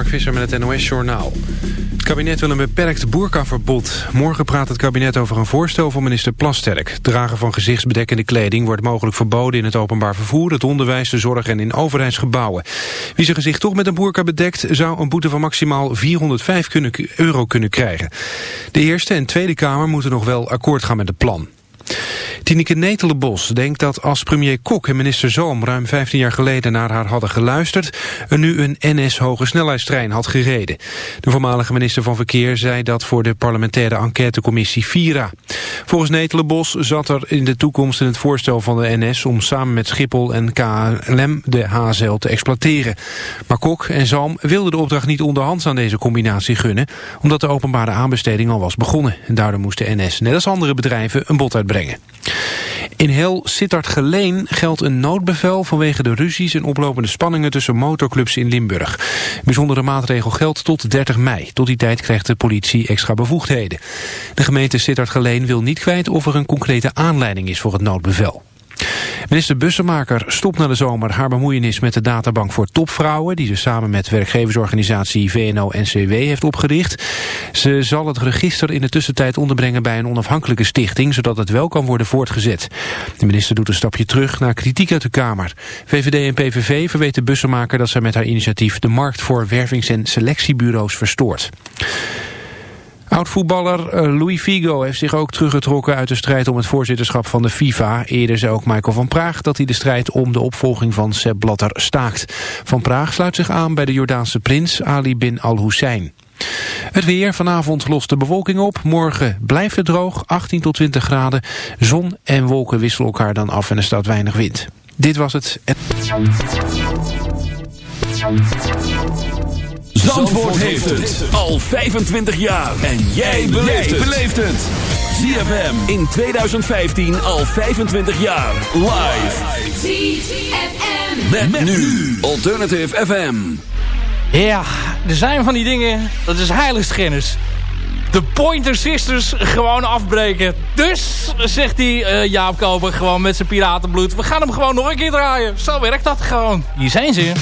Mark Visser met het NOS Journaal. Het kabinet wil een beperkt boerkaverbod. Morgen praat het kabinet over een voorstel van minister Plasterk. Dragen van gezichtsbedekkende kleding wordt mogelijk verboden in het openbaar vervoer, het onderwijs, de zorg en in overheidsgebouwen. Wie zijn gezicht toch met een boerka bedekt, zou een boete van maximaal 405 euro kunnen krijgen. De Eerste en Tweede Kamer moeten nog wel akkoord gaan met het plan. Tineke Netelenbos denkt dat als premier Kok en minister Zoom ruim 15 jaar geleden naar haar hadden geluisterd, er nu een NS-hoge snelheidstrein had gereden. De voormalige minister van Verkeer zei dat voor de parlementaire enquêtecommissie Vira. Volgens Netelenbos zat er in de toekomst in het voorstel van de NS om samen met Schiphol en KLM de HSL te exploiteren. Maar Kok en Zoom wilden de opdracht niet onderhands aan deze combinatie gunnen, omdat de openbare aanbesteding al was begonnen. En daardoor moest de NS, net als andere bedrijven, een bod uitbrengen. In heel Sittard-Geleen geldt een noodbevel vanwege de ruzies en oplopende spanningen tussen motorclubs in Limburg. Bijzondere maatregel geldt tot 30 mei. Tot die tijd krijgt de politie extra bevoegdheden. De gemeente Sittard-Geleen wil niet kwijt of er een concrete aanleiding is voor het noodbevel. Minister Bussemaker stopt na de zomer haar bemoeienis met de databank voor topvrouwen... die ze samen met werkgeversorganisatie VNO-NCW heeft opgericht. Ze zal het register in de tussentijd onderbrengen bij een onafhankelijke stichting... zodat het wel kan worden voortgezet. De minister doet een stapje terug naar kritiek uit de Kamer. VVD en PVV verweten Bussemaker dat zij met haar initiatief... de markt voor wervings- en selectiebureaus verstoort. Oud-voetballer eh, Louis Figo heeft zich ook teruggetrokken uit de strijd om het voorzitterschap van de FIFA. Eerder zei ook Michael van Praag dat hij de strijd om de opvolging van Sepp Blatter staakt. Van Praag sluit zich aan bij de Jordaanse prins Ali bin al-Hussein. Het weer, vanavond lost de bewolking op. Morgen blijft het droog, 18 tot 20 graden. Zon en wolken wisselen elkaar dan af en er staat weinig wind. Dit was het. Zandvoort, heeft het al 25 jaar. En jij beleeft het. ZFM in 2015 al 25 jaar. Live. ZFM. Met, nu Alternative FM. Ja, er zijn van die dingen. Dat is heiligschennis. De Pointer Sisters gewoon afbreken. Dus, zegt hij uh, Jaap Koper gewoon met zijn piratenbloed. We gaan hem gewoon nog een keer draaien. Zo werkt dat gewoon. Hier zijn ze.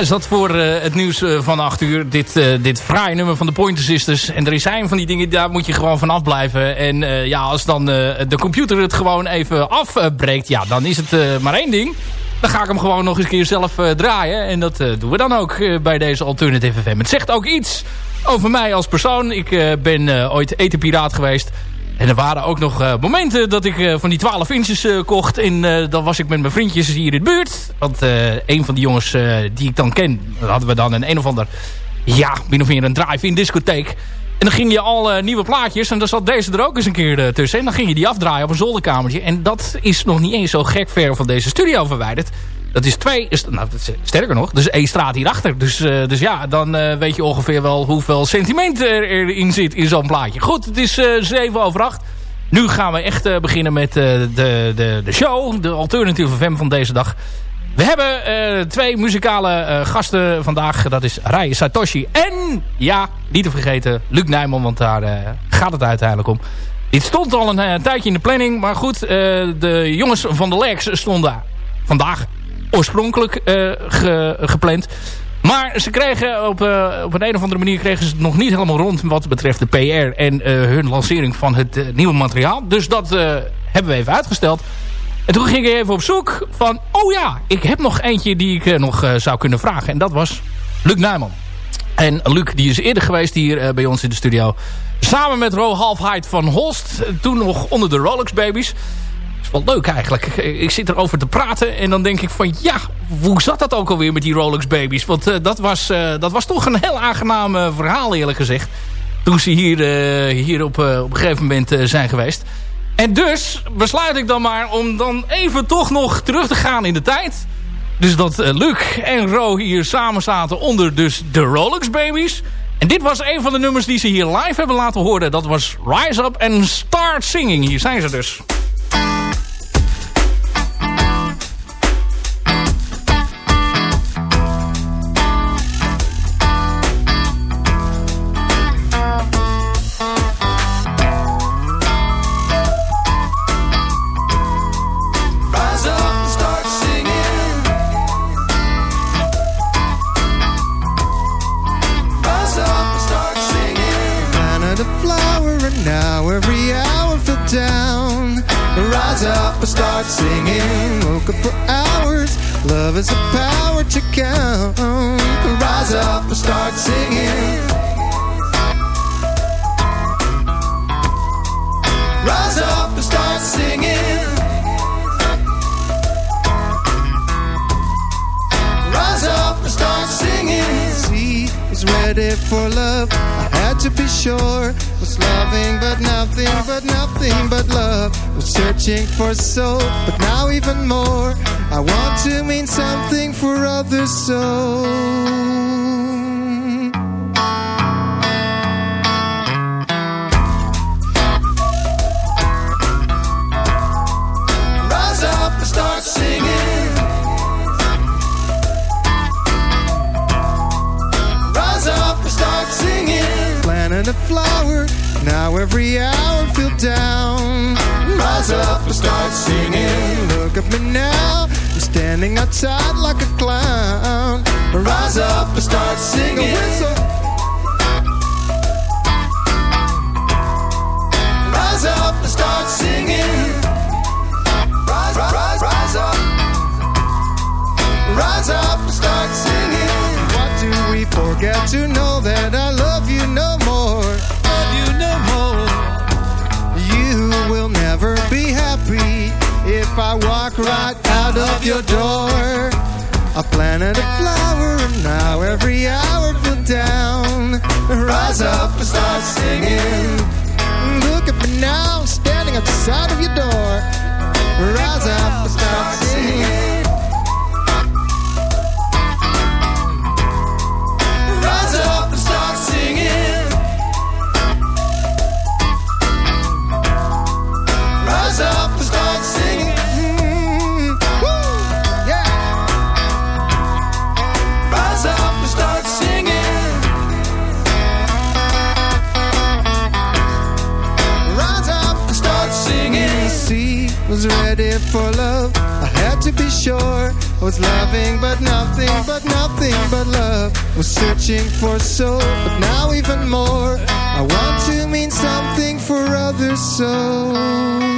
Hij zat voor het nieuws van 8 uur. Dit, dit fraaie nummer van de Pointer Sisters. En er zijn van die dingen, daar moet je gewoon vanaf blijven. En ja, als dan de computer het gewoon even afbreekt... ja, dan is het maar één ding. Dan ga ik hem gewoon nog eens een keer zelf draaien. En dat doen we dan ook bij deze Alternative FM. Het zegt ook iets over mij als persoon. Ik ben ooit etenpiraat geweest... En er waren ook nog uh, momenten dat ik uh, van die 12 inches uh, kocht. En dan was ik met mijn vriendjes hier in de buurt. Want een van die jongens die ik dan ken... hadden we dan een een of ander... Ja, min of meer een drive-in discotheek. En dan ging je al nieuwe plaatjes. En dan zat deze er ook eens een keer tussen. En dan ging je die afdraaien op een zolderkamertje. En dat is nog niet eens zo gek ver van deze studio verwijderd. Dat is twee, nou, sterker nog, dus één straat hierachter. Dus, uh, dus ja, dan uh, weet je ongeveer wel hoeveel sentiment er, erin zit in zo'n plaatje. Goed, het is uh, eh, 7 over 8. Nu gaan we echt beginnen met de, de, de show, de alternatieve FM van deze dag. We hebben twee muzikale gasten vandaag. Dat is Rai Satoshi en, ja, niet te vergeten, Luc Nijman, want daar gaat het uiteindelijk om. Dit stond al een tijdje in de planning, maar goed, de jongens van de Lex stonden vandaag oorspronkelijk uh, gepland. Maar ze kregen op, uh, op een, een of andere manier kregen ze het nog niet helemaal rond wat betreft de PR en uh, hun lancering van het nieuwe materiaal. Dus dat hebben we even uitgesteld. En toen ging ik even op zoek van, oh ja, ik heb nog eentje die ik nog zou kunnen vragen. En dat was Luc Nijman. En Luc die is eerder geweest hier bij ons in de studio. Samen met Ro Halfheid van Holst. Toen nog onder de Rolex Babies wel leuk eigenlijk. Ik zit erover te praten en dan denk ik van ja, hoe zat dat ook alweer met die Rolex babies? Want uh, dat, was, uh, dat was toch een heel aangenaam uh, verhaal eerlijk gezegd. Toen ze hier, hier op, op een gegeven moment zijn geweest. En dus besluit ik dan maar om dan even toch nog terug te gaan in de tijd. Dus dat Luc en Ro hier samen zaten onder dus de Rolex babies. En dit was een van de nummers die ze hier live hebben laten horen. Dat was Rise Up and Start Singing. Hier zijn ze dus. For love. I had to be sure. Was loving, but nothing, but nothing but love. Was searching for soul, but now even more. I want to mean something for others so Now every hour feel down Rise up and start singing Look at me now standing outside like a clown. Rise up and start singing. Rise up and start singing. Rise, rise, rise, rise up. Rise up and start singing. What do we forget to know that I if I walk right out of your door. I planted a flower and now every hour feel down. Rise up and start singing. Look at me now, standing outside of your door. Rise up and start singing. For love. I had to be sure I was loving, but nothing, but nothing but love. Was searching for soul, but now even more. I want to mean something for others, so.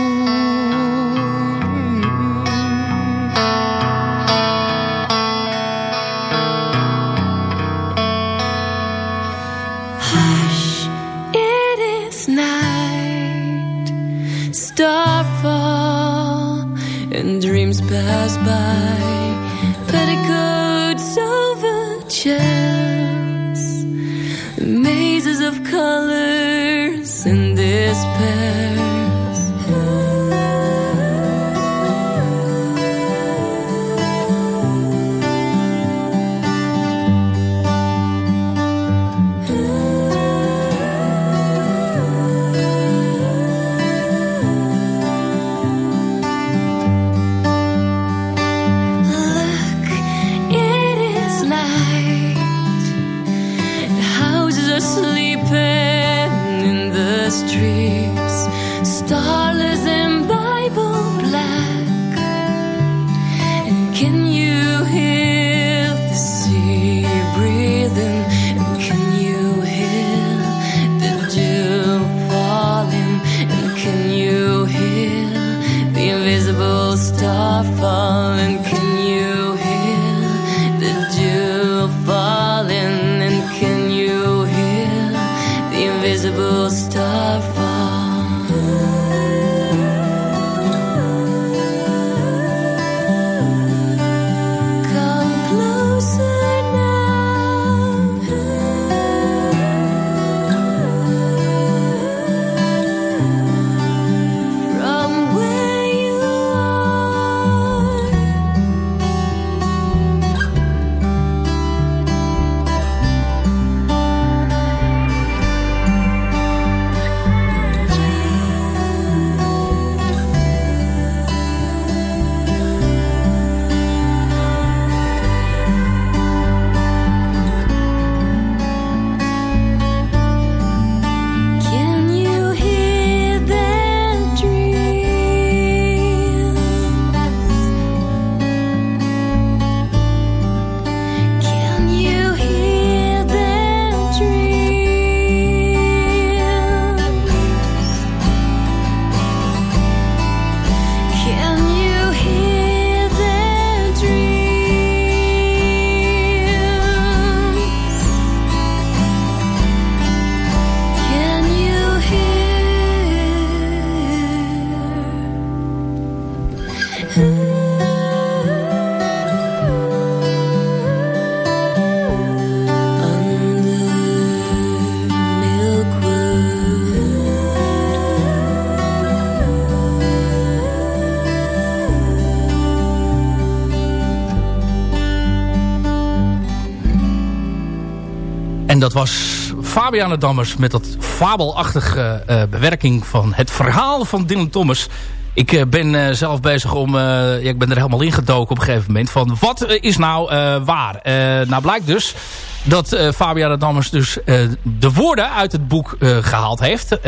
Dat was Fabiana Dammers met dat fabelachtige uh, bewerking van het verhaal van Dylan Thomas. Ik uh, ben uh, zelf bezig om, ja, ik ben er helemaal ingedoken op een gegeven moment van wat is nou waar? nou blijkt dus dat Fabiana Dammers dus de woorden uit het boek gehaald heeft.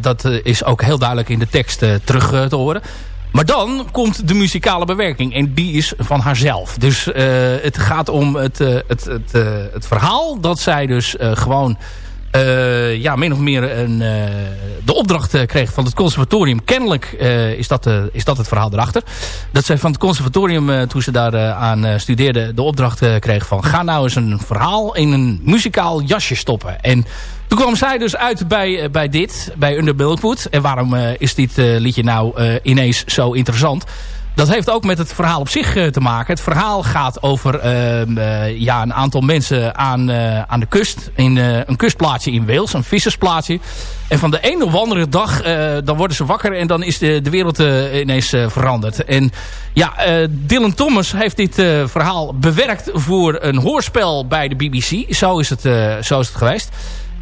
dat is ook heel duidelijk in de tekst terug te horen. Maar dan komt de muzikale bewerking. En die is van haarzelf. Dus uh, het gaat om het, uh, het, het, uh, het verhaal dat zij dus gewoon... ja, min of meer een, de opdracht kreeg van het conservatorium. Kennelijk is, dat, is dat het verhaal erachter. Dat zij van het conservatorium, toen ze daar aan studeerde... de opdracht kreeg van... ga nou eens een verhaal in een muzikaal jasje stoppen. En toen kwam zij dus uit bij, eh, bij dit, bij Under Milkwood. En waarom uh, is dit uh, liedje nou uh, ineens zo interessant? Dat heeft ook met het verhaal op zich te maken. Het verhaal gaat over ehm, ja, een aantal mensen aan, aan de kust. In een kustplaatsje in Wales, een vissersplaatsje. En van de een op andere dag, dan worden ze wakker en dan is de, de wereld ineens veranderd. En ja, Dylan Thomas heeft dit verhaal bewerkt voor een hoorspel bij de BBC. Zo is het, zo is het geweest.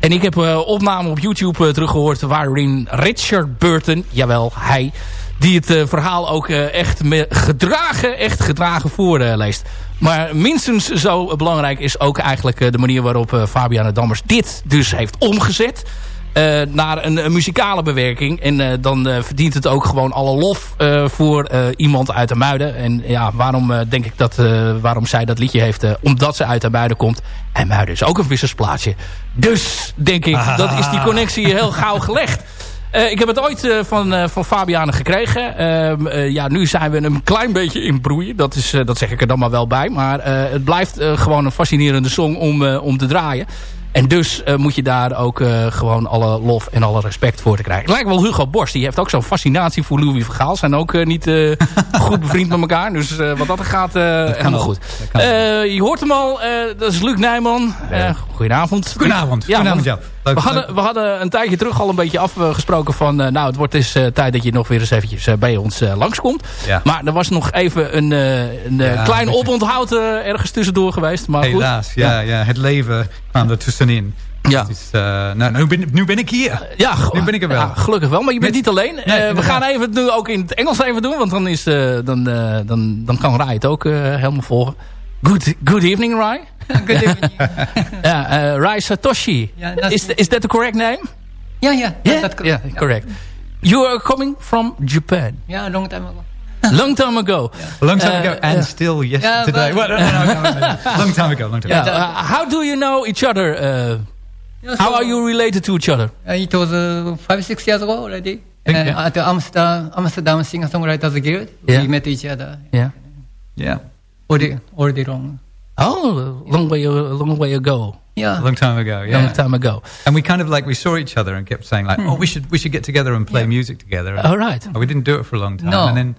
En ik heb opname op YouTube teruggehoord waarin Richard Burton, jawel, hij, die het uh, verhaal ook echt gedragen, echt gedragen voorleest. maar minstens zo belangrijk is ook eigenlijk de manier waarop Fabiana Dammers dit dus heeft omgezet. naar een, een, muzikale bewerking. En dan verdient het ook gewoon alle lof voor iemand uit de Muiden. En ja, waarom denk ik dat, waarom zij dat liedje heeft? omdat ze uit de Muiden komt. En Muiden is ook een vissersplaatsje. Dus denk ik, dat is die connectie heel gauw gelegd. Uh, ik heb het ooit uh, van, uh, van Fabiane gekregen. Ehm, ja, nu zijn we een klein beetje in broeien. Dat, is, dat zeg ik er dan maar wel bij. Maar het blijft gewoon een fascinerende song om, om te draaien. En dus uh, moet je daar ook uh, gewoon alle lof en alle respect voor te krijgen. Het lijkt wel Hugo Borst. Die heeft ook zo'n fascinatie voor Louis van Gaal. Zijn ook uh, niet goed bevriend met elkaar. Dus wat dat gaat, helemaal goed. je hoort hem al. dat is Luc Nijman. goedenavond. Goedenavond. Ja, goedenavond, ja. we, hadden, we hadden een tijdje terug al een beetje afgesproken van... nou, het wordt dus tijd dat je nog weer eens eventjes bij ons langskomt. Ja. Maar er was nog even een, een ja, klein oponthoud ergens tussendoor geweest. Maar Helaas, goed. Ja, ja, het leven kwam er tussenin. Ja. Is, uh, nou, nu, ben, nu ben ik hier. Ja, nu ben ik er wel. Ja, gelukkig wel, maar je bent niet alleen. Nee, uh, we gaan even het nu ook in het Engels even doen, want dan, is, uh, dan, dan, dan kan Rai het ook helemaal volgen. Good, good evening, Rai. good evening. ja, Rai Satoshi. Yeah, is, is that the correct name? Yeah, yeah. Yeah, that's correct. Yeah, correct. You are coming from Japan. Yeah, a long time ago. long time ago. Yeah. Long time ago, and still yesterday. Yeah, no, no, no, long time ago. Long time ago. Uh, how do you know each other? Uh, yeah, so how are you related to each other? Uh, it was uh, five, six years ago already. Uh, at the Amsterdam, Amsterdam Singer-Songwriters Guild, yeah. we met each other. Yeah. Yeah. Already, already long. Oh, long way, a long way ago. Yeah, a long time ago. Yeah, long time ago. And we kind of like we saw each other and kept saying like, hmm. oh, we should we should get together and play yeah. music together. And, All right. we didn't do it for a long time. No. And then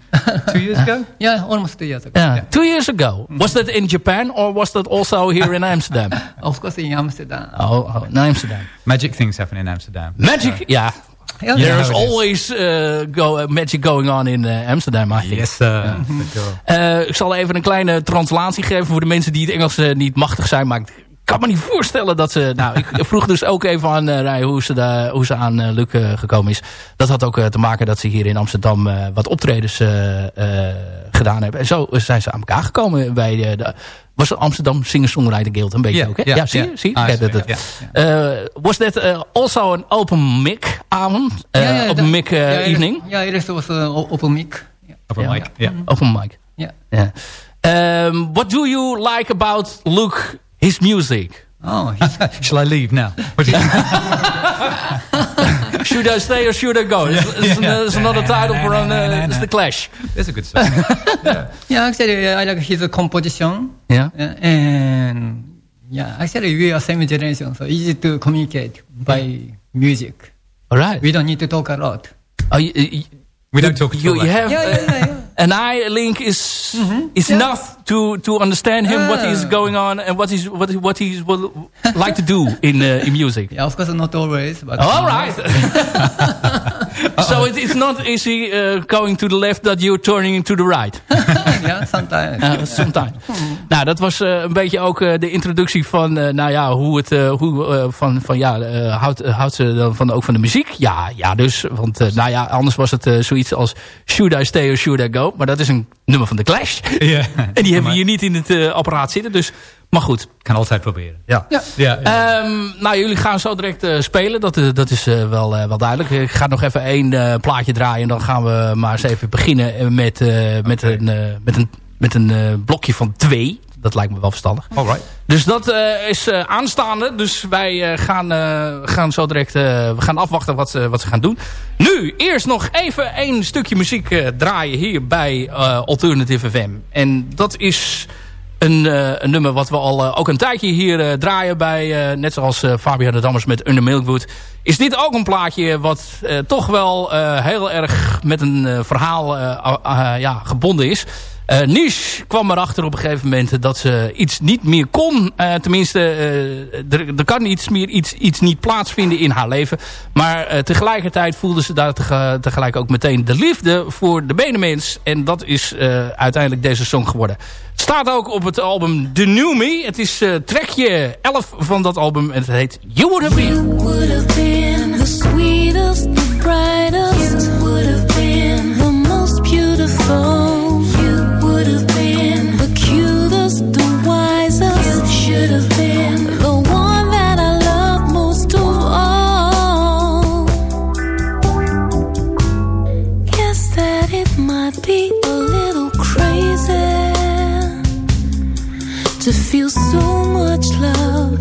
two years ago. yeah, almost two years ago. Yeah, yeah. two years ago. Was that in Japan or was that also here in Amsterdam? of course, in Amsterdam. Oh, oh in Amsterdam. Magic things happen in Amsterdam. Magic, so. yeah. Yeah, There's always uh, go, uh, magic going on in uh, Amsterdam, I Yes, sir. Ja. ik zal even een kleine translatie geven voor de mensen die het Engels niet machtig zijn. Maar ik kan me niet voorstellen dat ze... Nou, ik vroeg dus ook even aan uh, Rij hoe ze, de, hoe ze aan uh, Luc uh, gekomen is. Dat had ook te maken dat ze hier in Amsterdam wat optredens gedaan hebben. En zo zijn ze aan elkaar gekomen bij de... Was het Amsterdam Singer-Songwriter Guild een beetje yeah, ook, hè? Yeah, ja, zie je? Zie je? Ah, was that also an open mic avond? open mic evening? Ja, it was open mic. Open mic, ja. Open mic. Ja. Um, what do you like about Luke his music. Oh, shall I leave now? should I stay or should I go? It's, it's, yeah. it's another title for an, uh, it's the Clash. It's a good song. yeah. yeah, uh, actually, I like his composition. Yeah, uh, and yeah, actually, we are same generation, so easy to communicate by yeah. music. All right, we don't need to talk a lot. Oh, you, uh, you, we don't talk. You, you have yeah, yeah, yeah, an eye link is mm -hmm. is enough to to understand him what is going on and what is what what he's will like to do in uh, in music. Yeah, of course not always, but all right. so it, it's not easy uh, going to the left that you're turning to the right. ja, sometimes. Uh, sometimes. nou, dat was uh, een beetje ook uh, de introductie van, uh, nou ja, hoe het, hoe, van, van ja, houdt, houdt ze dan van, ook van de muziek? Ja, ja dus, want nou ja, anders was het zoiets als Should I Stay or Should I Go? Maar dat is een nummer van de Clash. Yeah. en die hebben we hier niet in het apparaat zitten, dus... Maar goed. Kan altijd proberen. Ja. ja. ja, ja. Um, nou, jullie gaan zo direct uh, spelen. Dat, uh, dat is uh, wel, wel duidelijk. Ik ga nog even één plaatje draaien. En dan gaan we maar eens even beginnen met, okay. met een, met een, met een blokje van twee. Dat lijkt me wel verstandig. Alright. Dus dat is aanstaande. Dus wij gaan, gaan zo direct we gaan afwachten wat, wat ze gaan doen. Nu, eerst nog even één stukje muziek draaien hier bij Alternative FM. En dat is een, uh, een, nummer wat we al uh, ook een tijdje hier uh, draaien bij, net zoals Fabian de Dammers met Under Milkwood. Is dit ook een plaatje wat toch wel heel erg met een verhaal ja, gebonden is. Uh, Niche kwam erachter op een gegeven moment dat ze iets niet meer kon. Uh, tenminste, uh, er, kan iets meer iets, iets niet plaatsvinden in haar leven. Maar tegelijkertijd voelde ze daar tegelijk ook meteen de liefde voor de benemens. En dat is uiteindelijk deze song geworden. Het staat ook op het album The New Me. Het is trekje 11 van dat album en het heet You Would Have Been. You would have been the sweetest, the brightest. To feel so much love,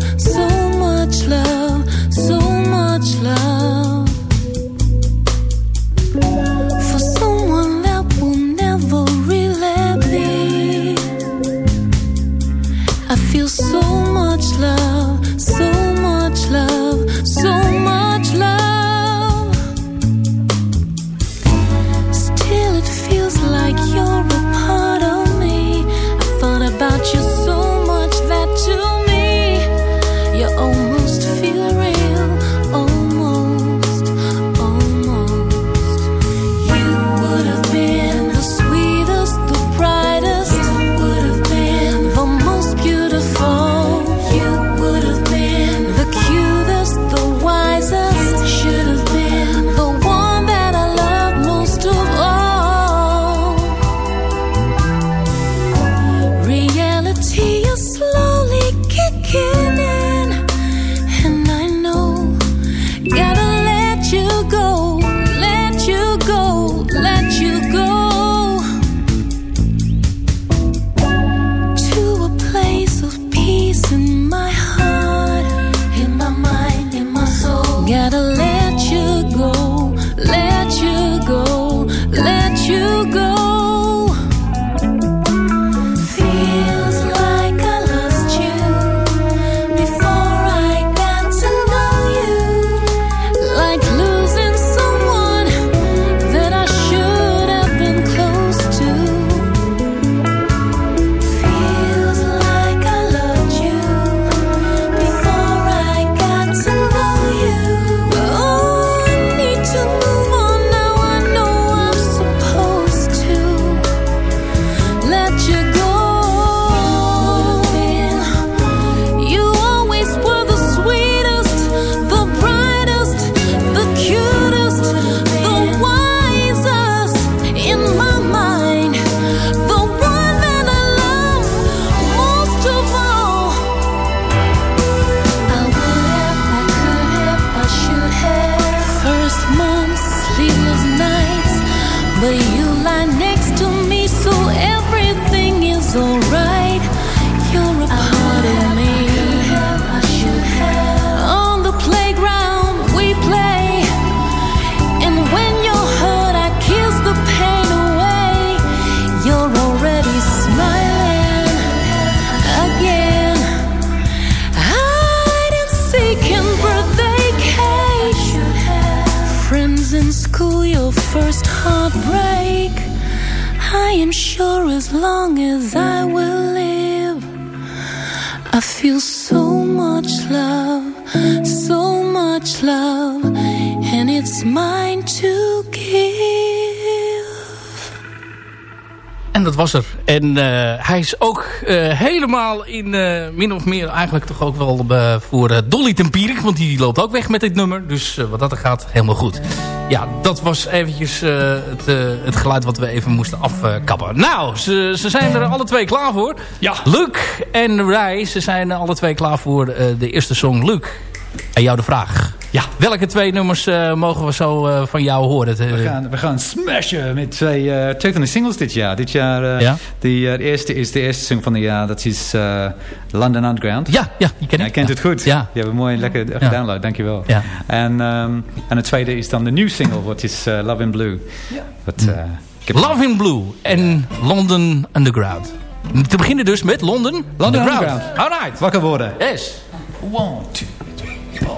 hij is ook eh, helemaal in, eh, min of meer eigenlijk toch ook wel eh, voor eh, Dolly Tempierik. Want die loopt ook weg met dit nummer. Dus eh, wat dat er gaat, helemaal goed. Ja, dat was eventjes eh, het, eh, het geluid wat we even moesten afkappen. nou, ze, ze zijn er alle twee klaar voor. Ja. Luc en Rai, ze zijn alle twee klaar voor eh, de eerste song. Luc, aan jou de vraag. Ja. Welke twee nummers eh, mogen we zo eh, van jou horen? Het, eh, We gaan, we gaan smashen met twee, eh, twee van de singles dit jaar. Dit jaar, eh, Ja? die, eh, de eerste is de eerste single van het jaar. Dat is eh, London Underground. Ja, ja, die ken ik. Jij kent Ja. het goed. Ja. Je hebt een mooi lekker Ja. gedownload, dankjewel. Ja. En, ehm, en de tweede is dan de nieuwe single, wat is Love in Blue. Wat, eh, heb- Love in Blue en London Underground. Te beginnen dus met London, London Underground. Underground. Alright. Wakker worden. Yes. One, two. Cross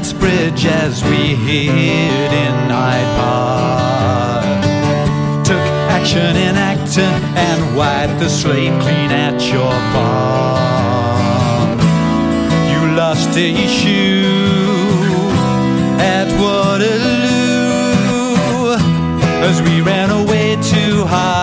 Knightsbridge as we hid in Hyde Park. Took action in Acton and wiped the slate clean at your farm. You lost a shoe at Waterloo as we ran away to Holloway.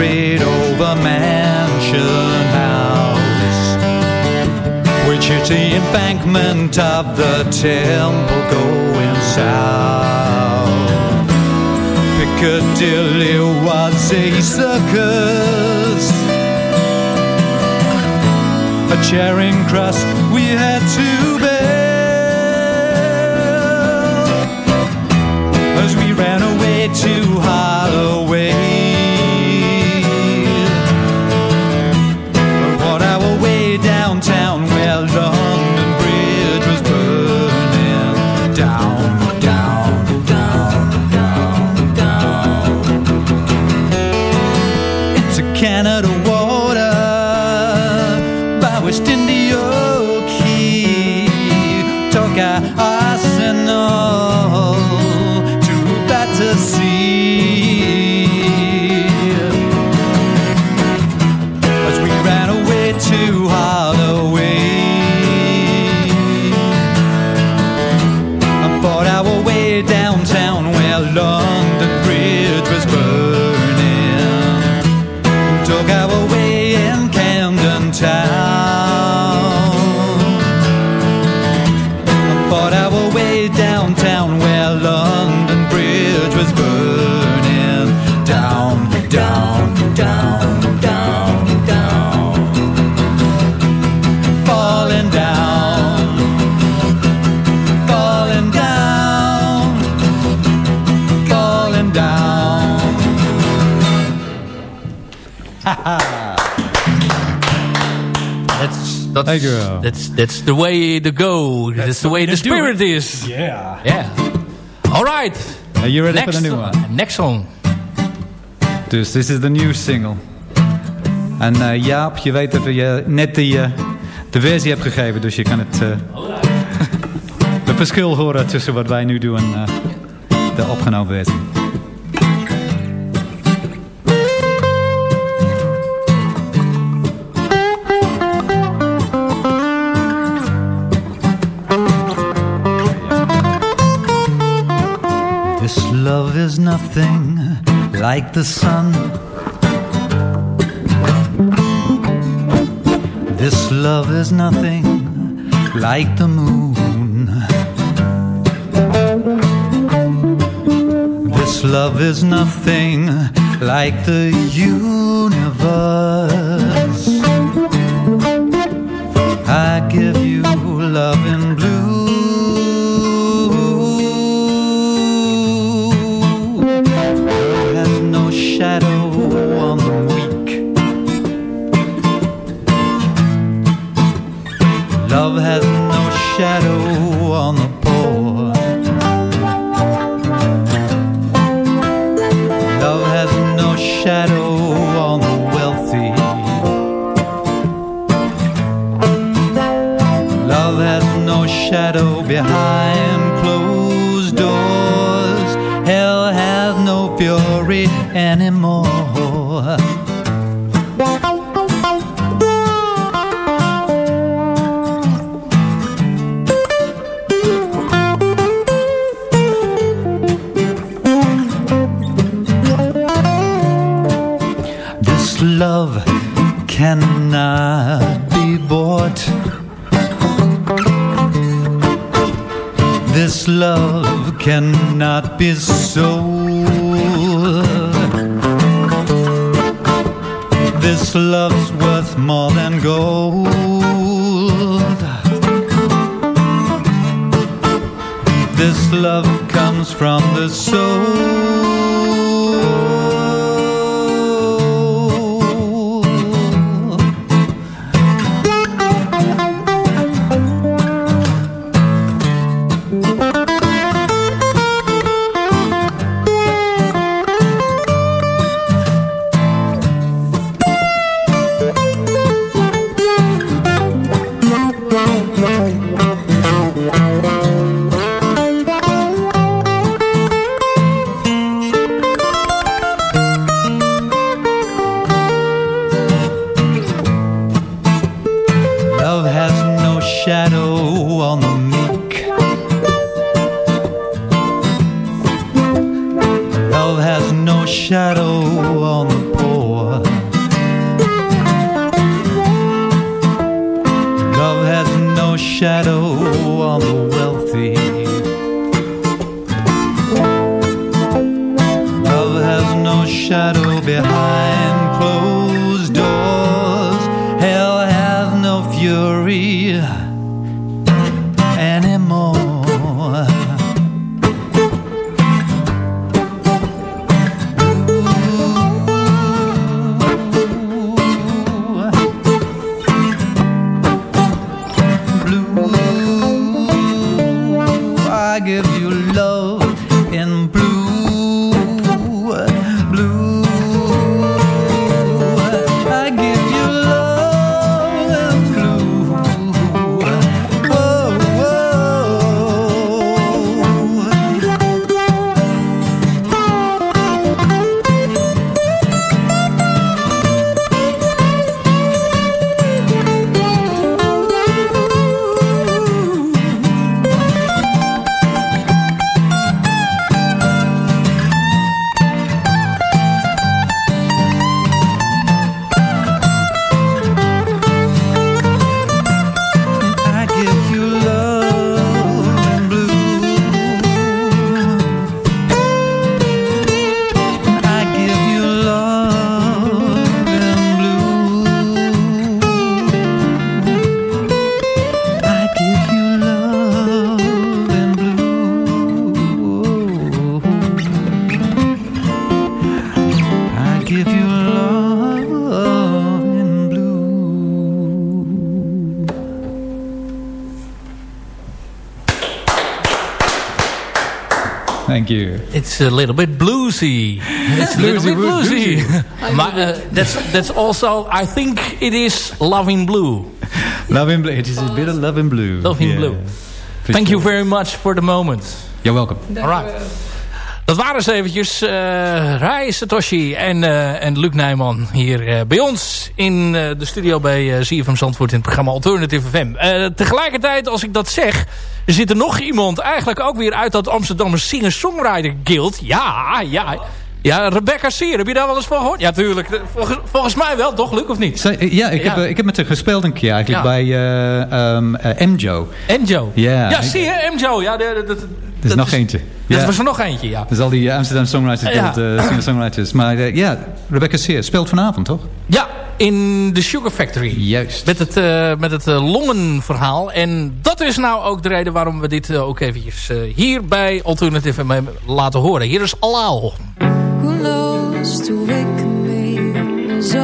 Over Mansion House, which is the embankment of the temple going south. Piccadilly was a circus, a charing cross we had to bear. As we ran away to Holloway That's, that's. That's, that's the way to go. That's, the way the spirit is. Yeah. Yeah. All right. Are you ready next, for the new one? Next song. Dus this is the new single. En eh, Jaap, je weet dat we je net die, eh, de versie hebt gegeven. Dus je kan het, eh, de verschil horen tussen wat wij nu doen en de opgenomen versie. Is nothing like the sun. This love is nothing like the moon. This love is nothing like the universe. not be so It's a little bit bluesy. It's a little bit bluesy. maar uh, that's, that's also, I think it is Love in Blue. Love in blue. It is a bit of love in blue. Love in Yeah. Blue. For Thank you very much for the moment. You're welcome. Alright. Dat waren ze eventjes. eh Rai Satoshi en, eh, en Luc Nijman hier eh, bij ons in eh, de studio bij uh, ZFM Zandvoort in het programma Alternative FM. Eh, tegelijkertijd, als ik dat zeg, er zit er nog iemand eigenlijk ook weer uit dat Amsterdamse Singer-Songwriter Guild. Ja, ja. Ja, Rebecca Seer, heb je daar wel eens van gehoord? Ja, tuurlijk. Volgens, volgens mij wel, toch, Luc, of niet? Zij- ja, ik, Ja. Heb, eh, ik heb met haar gespeeld een keer eigenlijk Ja. bij eh ehm, eh, MJO. Joe. Ja. Zie je, MJO. Ja, de- de- de- Er is dat nog eentje. Dat Ja. was er nog eentje, ja. Dus al die eh, Amsterdam Songwriters Ja. Guild, eh, singer-songwriters. Maar eh, ja, Rebecca Sear speelt vanavond, toch? Ja, in de Sugar Factory. Juist. Met het, eh, met het eh, longenverhaal. En dat is nou ook de reden waarom we dit eh, ook eventjes eh, hier bij Alternative laten horen. Hier is Alao. Who knows to wake me. Is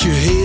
dat je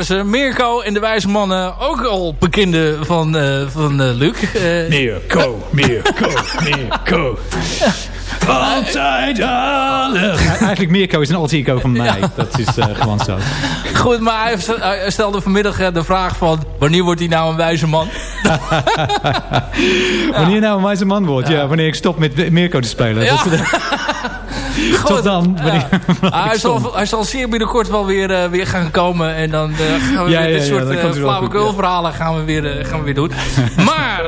En dat waren ze. Mirko en de wijze mannen. Ook al bekende van, eh, van eh, Luc. Eh, Mirko, Mirko, Mirko. Altijd alles. Eigenlijk Mirko is een alter ego van mij. Dat is eh, gewoon zo. Goed, maar hij st- hij stelde vanmiddag de vraag van... wanneer wordt hij nou een wijze man? Wanneer nou een wijze man wordt? Ja. wanneer ik stop met Mirko te spelen. Ja. Dat is- Goed. tot dan. Ah, hij, zal, hij zal zeer binnenkort wel weer, eh, weer gaan komen. En dan eh, gaan we Ja, weer ja, dit soort uh, flauwekul verhalen gaan we weer, gaan we weer doen. maar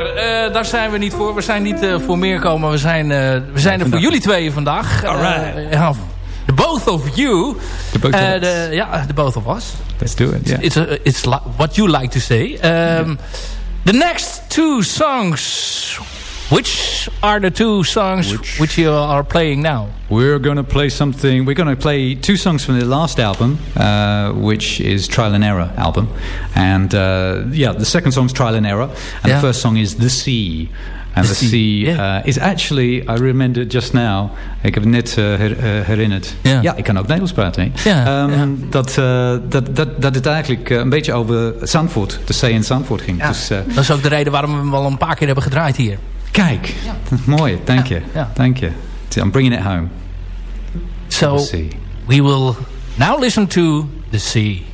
daar zijn we niet voor. We zijn niet voor meer komen. We zijn, we zijn er voor jullie tweeën vandaag. Alright. The both of you. The both of us. ja, the both of us. Let's do it. Yeah. It's, a, it's what you like to say. Um, The next two songs... Which are the two songs which, you are playing now? We're going to play something. We're going to play two songs from the last album, uh, which is Trial and Error album, and uh, yeah, the second song's Trial and Error, and Yeah. the first song is The Sea. And The Sea, yeah. uh, is actually, I remember just now. Ik heb het net uh, her, uh, herinnerd. Ja. Ja, ik kan ook Nederlands praten. Ja, Ehm, ja. Dat, uh, dat, dat, dat het eigenlijk uh, een beetje over Zandvoort, de zee in Zandvoort ging. Dus, uh, Dat is ook de reden waarom we hem wel een paar keer hebben gedraaid hier. Kijk, mooi, je. ja. Dank je. I'm bringing it home. So we will now listen to The Sea.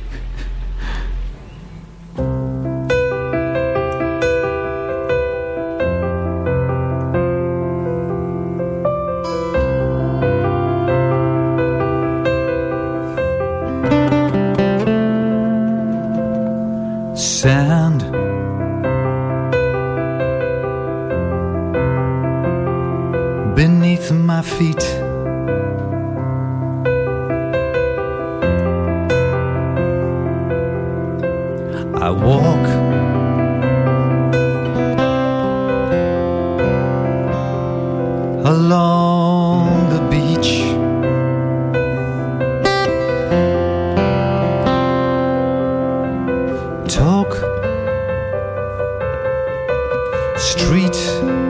Street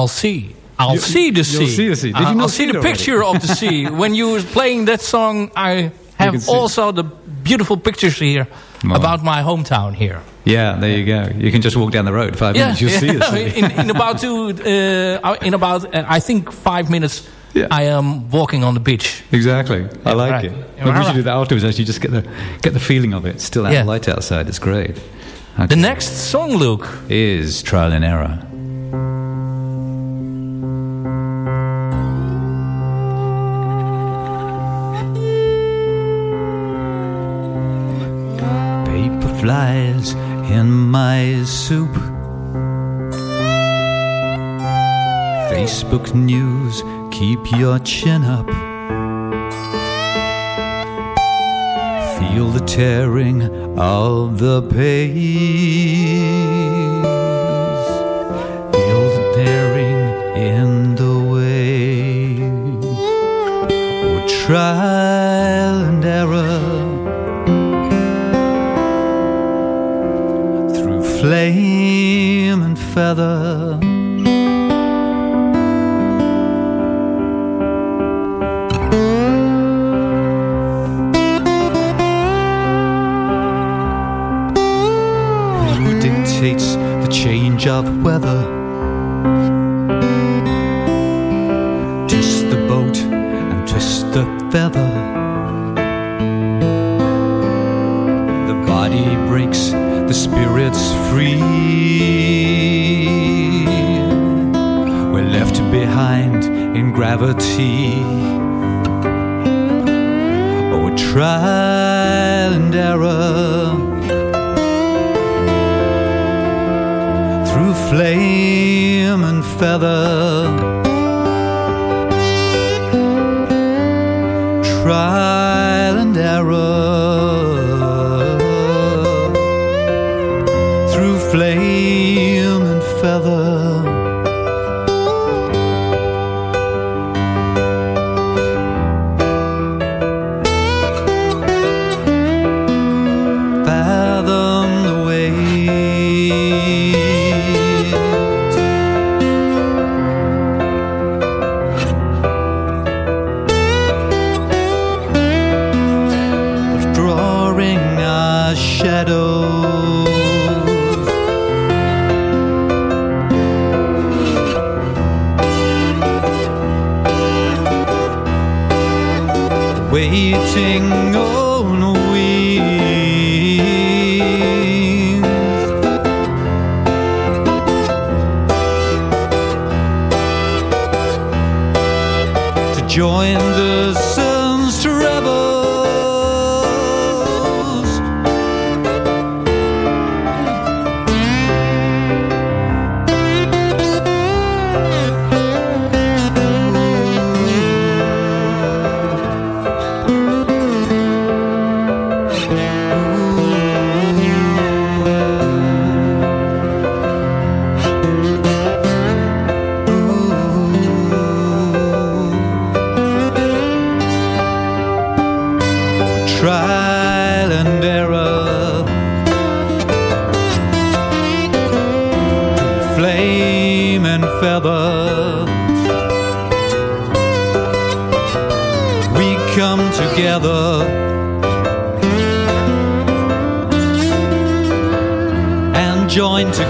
I'll see. I'll You- see the sea. see the sea. Did you Uh, not I'll see see the picture of the sea. When you were playing that song, I have also the beautiful pictures here Wow. about my hometown here. Yeah, there you go. You can just walk down the road. Five Yeah, minutes, you'll see yeah. it. in, in about two, uh, in about uh, I think five minutes, Yeah. I am walking on the beach. Exactly. I like right. it. Yeah, But we should right. do that afterwards. Actually, just get the get the feeling of it. It's still out Yeah. light outside. It's great. Okay. The next song, Luke. is trial and error. Flies in my soup. Facebook news, keep your chin up. Feel the tearing of the page. Feel the tearing in the way. Oh, trial and error. Flame and feather. Who dictates the change of weather? Twist the boat and twist the feather. The body breaks, the spirit's free. We're left behind in gravity. Oh, trial and error. through flame and feather. Join the sun's travels.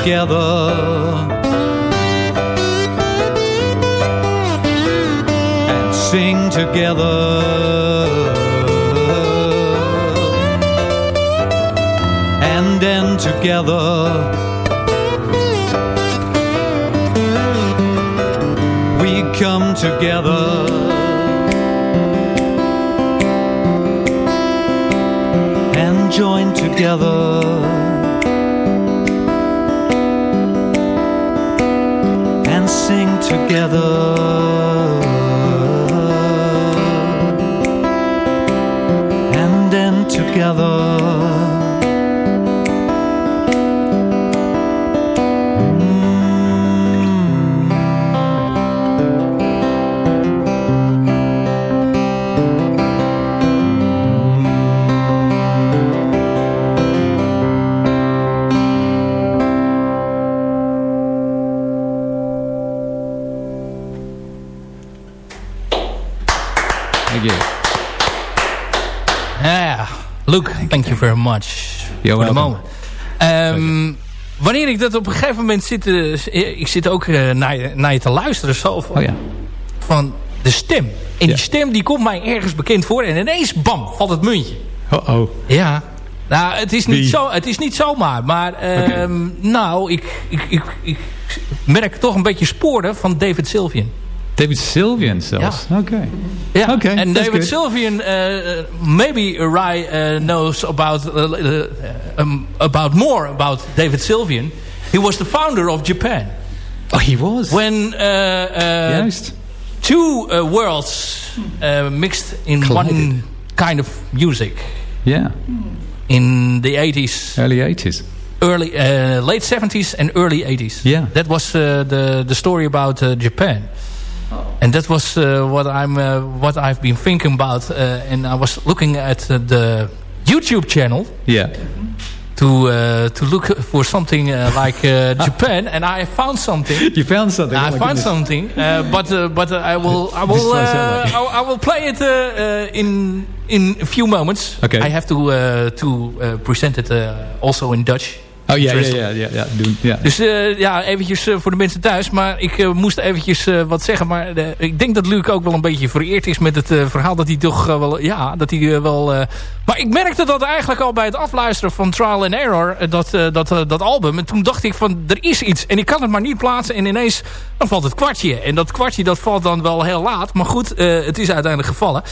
Together. And sing together. and end together. We come together. And join together. Together. Thank you. Very much. Welcome. moment. Ehm, wanneer ik dat op een gegeven moment zit... eh, ik zit ook eh, naar, je, naar je te luisteren zo van, Oh ja. van de stem. En Ja. die stem die komt mij ergens bekend voor. En ineens, bam, valt het muntje. Oh oh. Ja. Nou, het is Wie? niet, zo, het is niet zomaar. Maar ehm, nou, ik, ik, ik, ik merk toch een beetje sporen van David Sylvian. David Sylvian zelfs. okay, Ja, Oké, en that's David good. Sylvian, uh, maybe Rai uh, knows about uh, uh, um, about more about David Sylvian. He was the founder of Japan. Oh, he was. When uh, uh, two uh, worlds uh, mixed in Collided. one kind of music Yeah. in the 80s, Early 80s. early uh, late 70s and early 80s. Yeah. That was uh, the the story about uh, Japan. And that was uh, what I'm uh, what I've been thinking about uh, and I was looking at uh, the YouTube channel Yeah. to uh, to look for something uh, like uh, Japan and I found something You found something. I Oh found goodness. something, uh, but uh, but uh, I will I will uh, I, I will play it uh, uh, in in a few moments. Okay. I have to uh, to uh, present it uh, also in Dutch. Oh ja, ja, ja, ja, ja. Doen, ja. Dus eh, ja, eventjes eh, voor de mensen thuis. Maar ik eh, moest eventjes wat zeggen. Maar ik denk dat Luc ook wel een beetje vereerd is met het verhaal. Dat hij toch wel... Ja, dat hij wel... maar ik merkte dat eigenlijk al bij het afluisteren van Trial and Error. dat, dat, dat album. En toen dacht ik van, er is iets. En ik kan het maar niet plaatsen. En ineens, dan valt het kwartje. En dat kwartje, dat valt dan wel heel laat. Maar goed, het is uiteindelijk gevallen.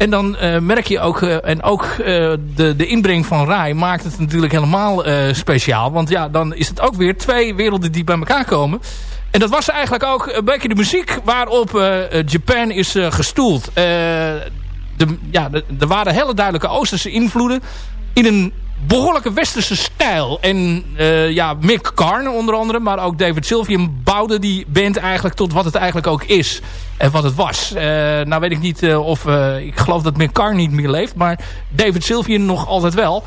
En dan eh, merk je ook, eh, en ook eh, de, de inbreng van Rai maakt het natuurlijk helemaal speciaal. Want ja, dan is het ook weer twee werelden die bij elkaar komen. En dat was eigenlijk ook een beetje de muziek waarop Japan is gestoeld. De, ja, er waren hele duidelijke Oosterse invloeden in een behoorlijke westerse stijl. En eh, ja, Mick Karn onder andere, maar ook David Sylvian bouwde die band eigenlijk tot wat het eigenlijk ook is. En wat het was. Eh, nou weet ik niet eh, of... ik geloof dat Mick Karn niet meer leeft, maar David Sylvian nog altijd wel.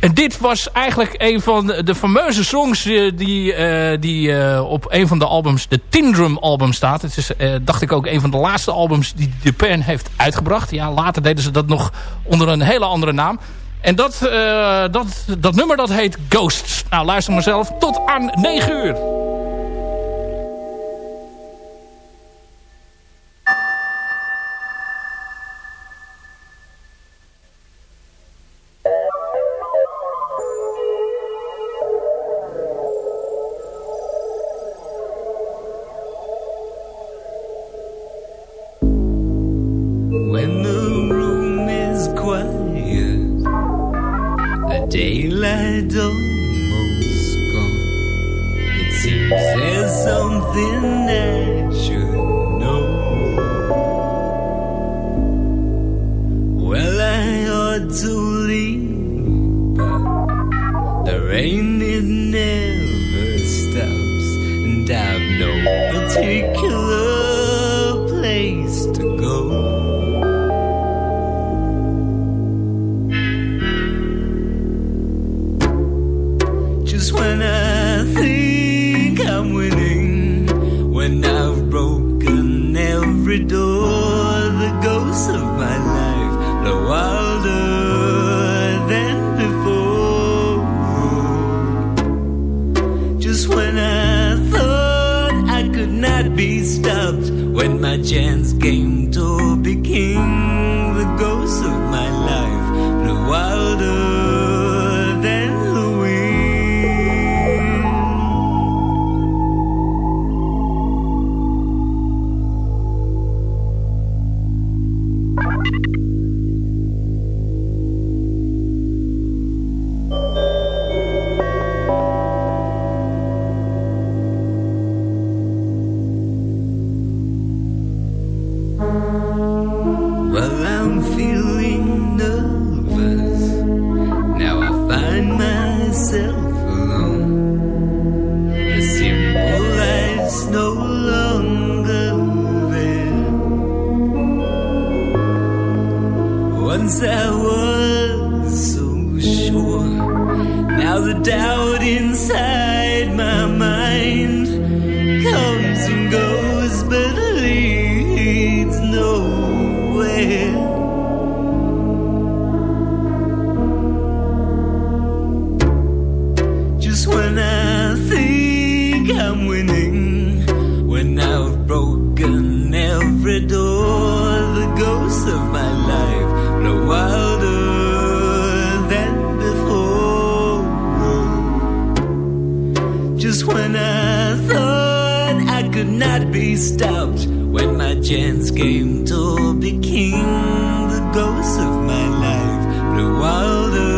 En dit was eigenlijk een van de, de fameuze songs die, die op een van de albums, de Tindrum album staat. Het is, dacht ik ook, een van de laatste albums die Japan heeft uitgebracht. Ja, later deden ze dat nog onder een hele andere naam. En dat, eh, dat, dat nummer dat heet Ghosts. Nou, luister maar zelf. Tot aan 9 uur. Daylight almost gone. It seems there's something I should know. Well, I ought to leave, but the rain it never stops, and I've Just when I thought I could not be stopped, when my chance came to be king, the ghost of my life blew Wilder.